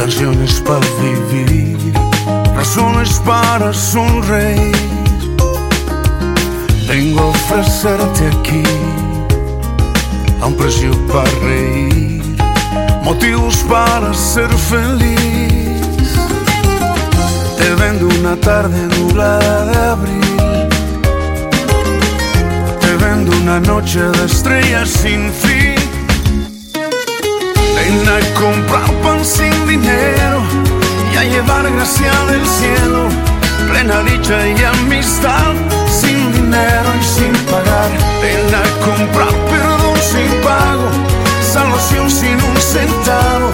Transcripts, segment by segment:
razones para vivir, razones para sonreír. Vengo a ofrecerte aquí a un precio para reír, motivos para ser feliz. Te vendo una tarde nublada de abril, te vendo una noche de estrellas sin fin. Llevar gracia del cielo, plena dicha y amistad, sin dinero y sin pagar. Ven a comprar perdón sin pago, salvación sin un centavo,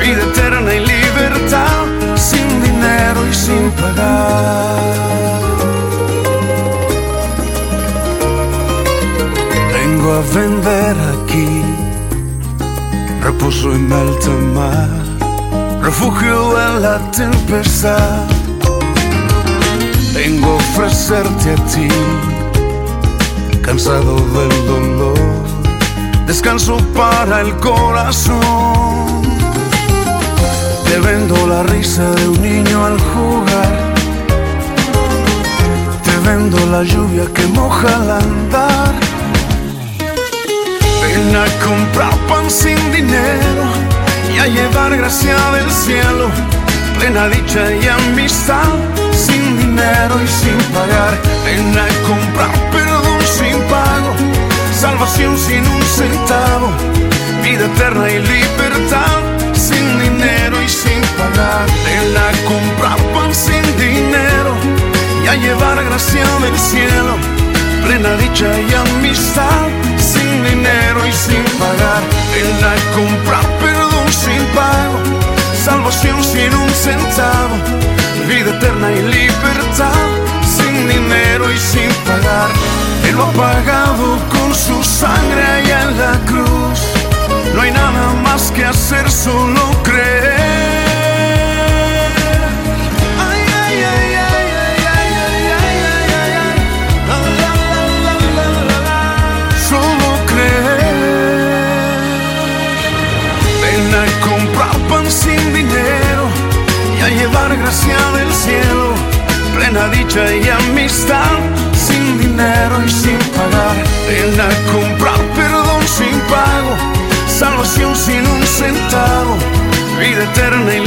vida eterna y libertad, sin dinero y sin pagar. Vengo a vender aquí reposo en alta mar, refugio en la tempestad. Vengo a ofrecerte a ti, cansado del dolor, descanso para el corazón. Te vendo la risa de un niño al jugar, te vendo la lluvia que moja al andar. Ven a comprar pan sin dinero y a llevar gracia del cielo, plena dicha y amistad, sin dinero y sin pagar. Ven a comprar perdón sin pago, salvación sin un centavo, vida eterna y libertad, sin dinero y sin pagar. Ven a comprar pan sin dinero y a llevar gracia del cielo, plena dicha y amistad, sin dinero y sin pagar. Ven a comprar perdón sin pago, salvación sin un centavo, vida eterna y libertad, sin dinero y sin pagar. Él lo ha pagado con su sangre allá en la cruz. No hay nada más que hacer, solo sin dinero y a llevar gracia del cielo, plena dicha y amistad, sin dinero y sin pagar. Ven a comprar perdón sin pago, salvación sin un centavo, vida eterna y